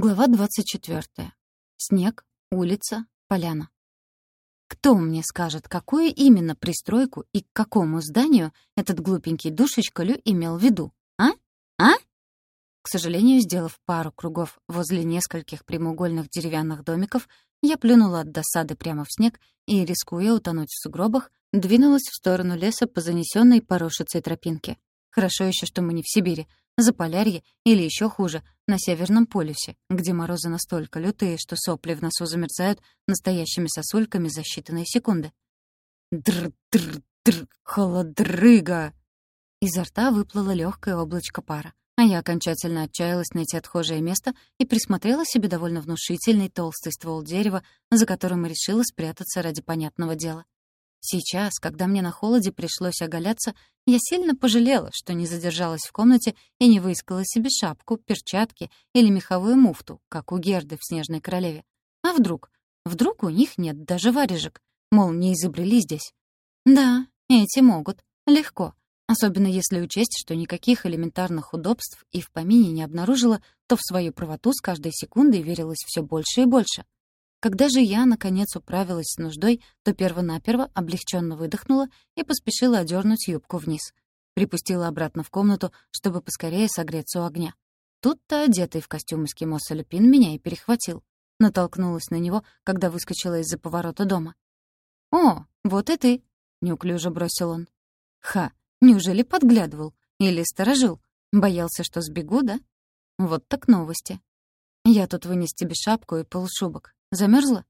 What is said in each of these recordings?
Глава 24. Снег, улица, поляна. Кто мне скажет, какую именно пристройку и к какому зданию этот глупенький душечка Лю имел в виду? А? А? К сожалению, сделав пару кругов возле нескольких прямоугольных деревянных домиков, я плюнула от досады прямо в снег и, рискуя утонуть в сугробах, двинулась в сторону леса по занесенной порошицей тропинке. Хорошо еще, что мы не в Сибири, Заполярье или еще хуже, на Северном полюсе, где морозы настолько лютые, что сопли в носу замерзают настоящими сосульками за считанные секунды. Др-др-др, холодрыга! Изо рта выплыло легкое облачко пара, а я окончательно отчаялась найти отхожее место и присмотрела себе довольно внушительный толстый ствол дерева, за которым и решила спрятаться ради понятного дела. Сейчас, когда мне на холоде пришлось оголяться, я сильно пожалела, что не задержалась в комнате и не выискала себе шапку, перчатки или меховую муфту, как у Герды в «Снежной королеве». А вдруг? Вдруг у них нет даже варежек? Мол, не изобрели здесь. Да, эти могут. Легко. Особенно если учесть, что никаких элементарных удобств и в помине не обнаружила, то в свою правоту с каждой секундой верилось все больше и больше — когда же я, наконец, управилась с нуждой, то перво-наперво облегченно выдохнула и поспешила одернуть юбку вниз. Припустила обратно в комнату, чтобы поскорее согреться у огня. Тут-то, одетый в костюм эскимоса Люпин, меня и перехватил. Натолкнулась на него, когда выскочила из-за поворота дома. «О, вот и ты!» — неуклюже бросил он. «Ха, неужели подглядывал? Или сторожил? Боялся, что сбегу, да? Вот так новости. Я тут вынес тебе шапку и полушубок. Замерзла?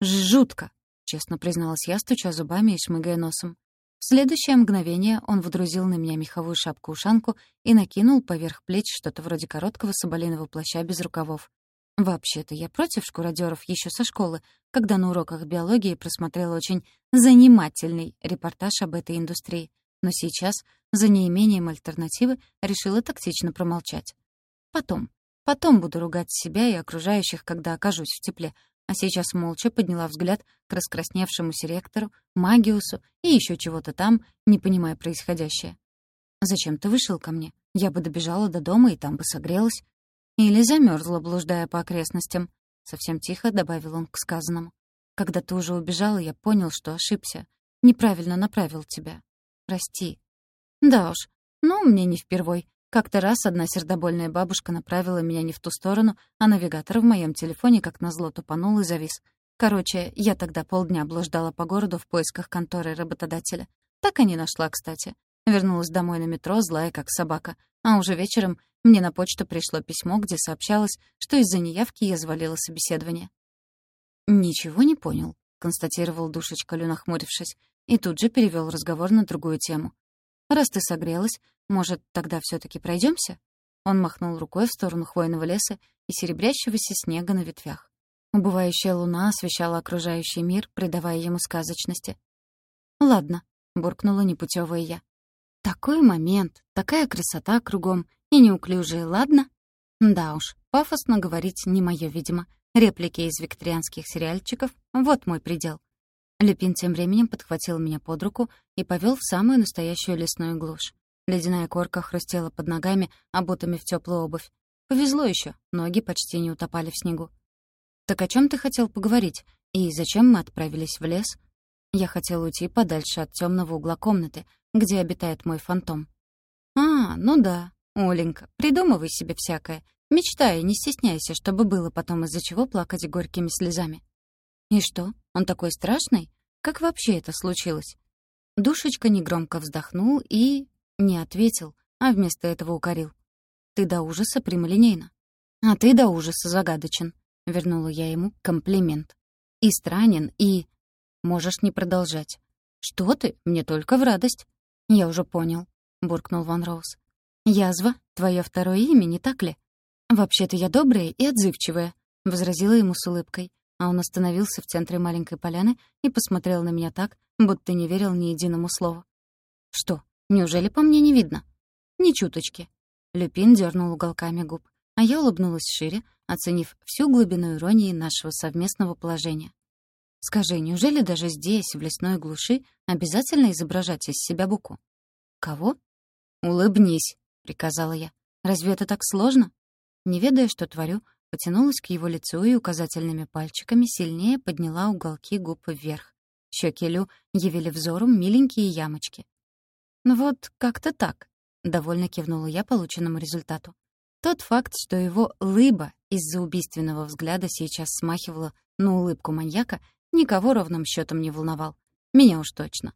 Жутко, честно призналась я, стуча зубами и шмыгая носом. В следующее мгновение он водрузил на меня меховую шапку-ушанку и накинул поверх плеч что-то вроде короткого соболиного плаща без рукавов. Вообще-то я против шкуродеров еще со школы, когда на уроках биологии просмотрела очень занимательный репортаж об этой индустрии. Но сейчас, за неимением альтернативы, решила тактично промолчать. Потом. Потом буду ругать себя и окружающих, когда окажусь в тепле, а сейчас молча подняла взгляд к раскрасневшемуся ректору, Магиусу и еще чего-то там, не понимая происходящее. «Зачем ты вышел ко мне? Я бы добежала до дома и там бы согрелась. Или замерзла, блуждая по окрестностям», — совсем тихо добавил он к сказанному. «Когда ты уже убежала, я понял, что ошибся. Неправильно направил тебя. Прости». «Да уж, ну, мне не впервой. Как-то раз одна сердобольная бабушка направила меня не в ту сторону, а навигатор в моем телефоне как назло тупанул и завис. Короче, я тогда полдня блуждала по городу в поисках конторы работодателя. Так и не нашла, кстати. Вернулась домой на метро, злая как собака. А уже вечером мне на почту пришло письмо, где сообщалось, что из-за неявки я завалила собеседование. «Ничего не понял», — констатировал душечка нахмурившись, и тут же перевел разговор на другую тему. «Раз ты согрелась, может, тогда все таки пройдемся? Он махнул рукой в сторону хвойного леса и серебрящегося снега на ветвях. Убывающая луна освещала окружающий мир, придавая ему сказочности. «Ладно», — буркнула непутевая я. «Такой момент, такая красота кругом и неуклюжие, ладно?» Да уж, пафосно говорить не мое, видимо. Реплики из викторианских сериальчиков — вот мой предел. Люпин тем временем подхватил меня под руку и повел в самую настоящую лесную глушь. Ледяная корка хрустела под ногами, обутыми в теплую обувь. Повезло еще, ноги почти не утопали в снегу. «Так о чем ты хотел поговорить? И зачем мы отправились в лес?» Я хотел уйти подальше от темного угла комнаты, где обитает мой фантом. «А, ну да, Оленька, придумывай себе всякое. Мечтай, не стесняйся, чтобы было потом из-за чего плакать горькими слезами». «И что, он такой страшный? Как вообще это случилось?» Душечка негромко вздохнул и... Не ответил, а вместо этого укорил. «Ты до ужаса прямолинейна». «А ты до ужаса загадочен», — вернула я ему комплимент. «И странен, и...» «Можешь не продолжать». «Что ты? Мне только в радость». «Я уже понял», — буркнул Ван Роуз. «Язва — твое второе имя, не так ли?» «Вообще-то я добрая и отзывчивая», — возразила ему с улыбкой, а он остановился в центре маленькой поляны и посмотрел на меня так, будто не верил ни единому слову. «Что, Неужели по мне не видно? Ни чуточки. Люпин дернул уголками губ, а я улыбнулась шире, оценив всю глубину иронии нашего совместного положения. Скажи, неужели даже здесь, в лесной глуши, обязательно изображать из себя буку? Кого? Улыбнись, приказала я. Разве это так сложно? Не ведая, что творю, потянулась к его лицу и указательными пальчиками сильнее подняла уголки губ вверх. Щеки Лю явили взору миленькие ямочки. «Ну вот, как-то так», — довольно кивнула я полученному результату. Тот факт, что его лыба из-за убийственного взгляда сейчас смахивала на улыбку маньяка, никого ровным счетом не волновал. Меня уж точно.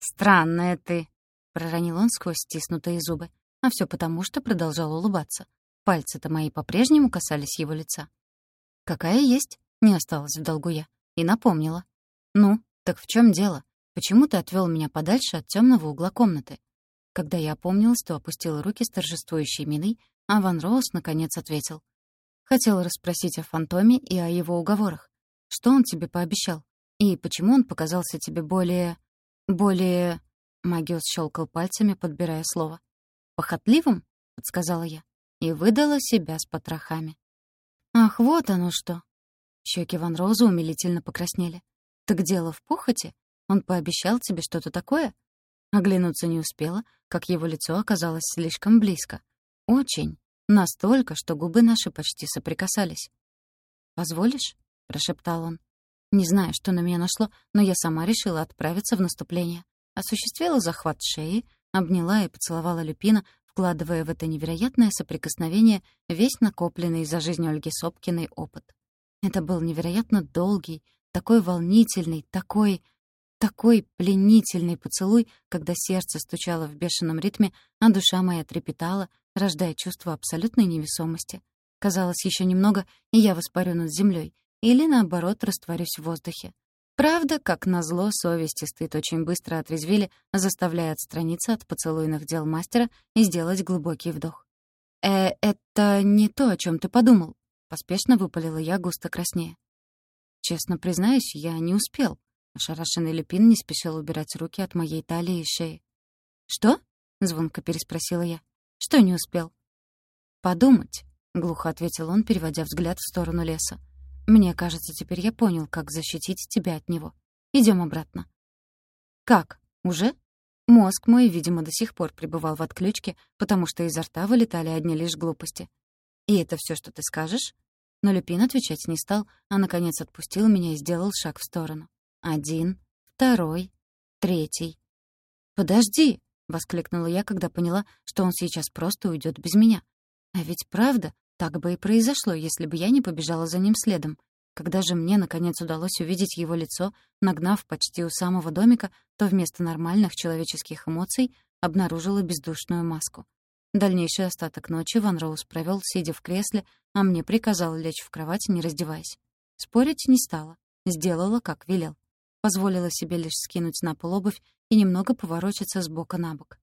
«Странная ты», — проронил он сквозь стиснутые зубы. А все потому, что продолжал улыбаться. Пальцы-то мои по-прежнему касались его лица. «Какая есть?» — не осталось в долгу я. И напомнила. «Ну, так в чем дело? Почему ты отвел меня подальше от темного угла комнаты?» Когда я опомнилась, то опустила руки с торжествующей миной, а Ван Роуз наконец ответил. «Хотел расспросить о фантоме и о его уговорах. Что он тебе пообещал? И почему он показался тебе более... более...» Магиос щелкал пальцами, подбирая слово. «Похотливым?» — подсказала я. И выдала себя с потрохами. «Ах, вот оно что!» Щеки Ван Роза умилительно покраснели. «Так дело в похоти? Он пообещал тебе что-то такое?» Оглянуться не успела, как его лицо оказалось слишком близко. Очень. Настолько, что губы наши почти соприкасались. «Позволишь?» — прошептал он. Не знаю, что на меня нашло, но я сама решила отправиться в наступление. Осуществила захват шеи, обняла и поцеловала Люпина, вкладывая в это невероятное соприкосновение весь накопленный за жизнь Ольги Сопкиной опыт. Это был невероятно долгий, такой волнительный, такой... такой пленительный поцелуй, когда сердце стучало в бешеном ритме, а душа моя трепетала, рождая чувство абсолютной невесомости. Казалось, еще немного, и я воспарю над землей, или, наоборот, растворюсь в воздухе. Правда, как назло, совесть и стыд очень быстро отрезвили, заставляя отстраниться от поцелуйных дел мастера и сделать глубокий вдох. «Э, это не то, о чем ты подумал», — поспешно выпалила я, густо краснее. «Честно признаюсь, я не успел». Ошарашенный Люпин не спешил убирать руки от моей талии и шеи. «Что?» — звонко переспросила я. «Что не успел?» «Подумать», — глухо ответил он, переводя взгляд в сторону леса. «Мне кажется, теперь я понял, как защитить тебя от него. Идем обратно». «Как? Уже?» Мозг мой, видимо, до сих пор пребывал в отключке, потому что изо рта вылетали одни лишь глупости. «И это все, что ты скажешь?» Но Люпин отвечать не стал, а, наконец, отпустил меня и сделал шаг в сторону. Один, второй, третий. «Подожди!» — воскликнула я, когда поняла, что он сейчас просто уйдет без меня. А ведь правда, так бы и произошло, если бы я не побежала за ним следом. Когда же мне, наконец, удалось увидеть его лицо, нагнав почти у самого домика, то вместо нормальных человеческих эмоций обнаружила бездушную маску. Дальнейший остаток ночи Ван Роуз провел, сидя в кресле, а мне приказал лечь в кровать, не раздеваясь. Спорить не стала. Сделала, как велел. Позволила себе лишь скинуть на пол обувь и немного поворочиться с бока на бок.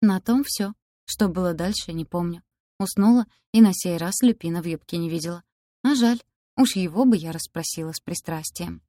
На том все. Что было дальше, не помню. Уснула, и на сей раз Люпина в юбке не видела. А жаль, уж его бы я расспросила с пристрастием.